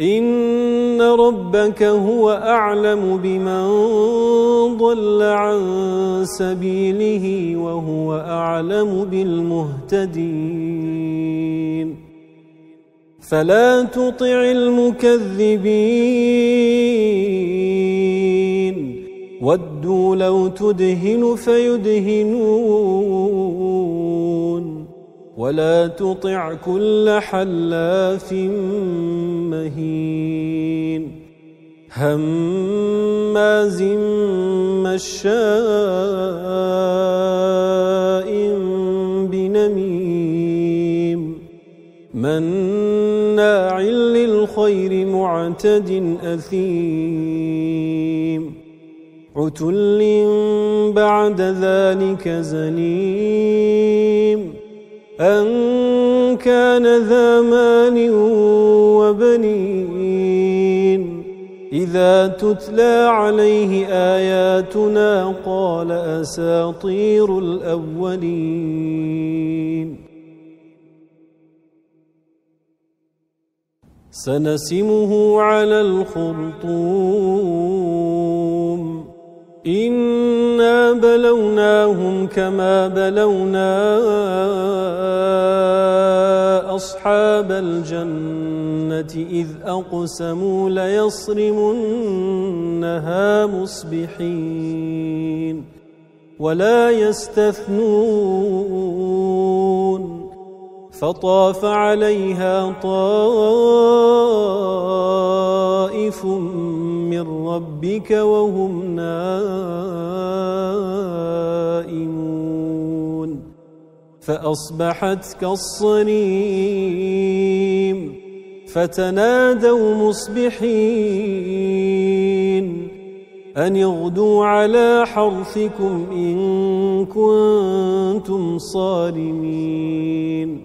إن ربك هو أعلم بمن ضل عن سبيله وهو أعلم بالمهتدين فلا تطع المكذبين ودوا لو تدهن فيدهنون ولا تطع كل حلاف مهين. هماز مشاء بنميم. مناع للخير معتد أثيم. عتل بعد ذلك زنيم. أن كان ذا مال وبنين. إذا تتلى عليه آياتنا قال أساطير الأولين. سنسمه على الخرطوم. إنا بلوناهم كما بلونا أصحاب الجنة إذ أقسموا ليصرمنها مصبحين ولا يستثنون فطاف عليها طائف من ربك وهم نائمون فأصبحت كالصريم فتنادوا مصبحين أن يغدوا على حرثكم إن كنتم صارمين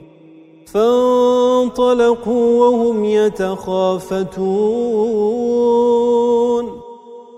فانطلقوا وهم يتخافتون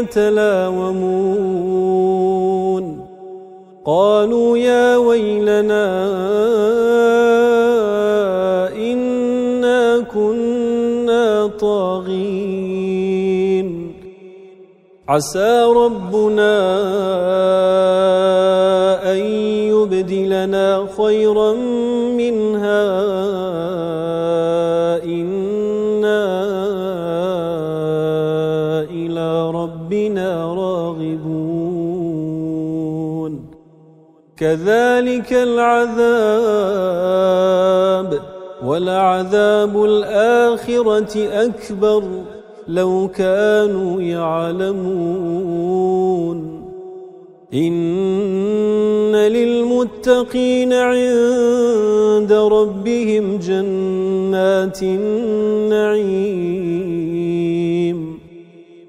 يتلاومون. قالوا يا ويلنا إنا كنا طاغين. عسى ربنا أن يبدلنا خيرا منها. راغبون كذلك العذاب ولعذاب الآخرة أكبر لو كانوا يعلمون. إن للمتقين عند ربهم جنات النعيم.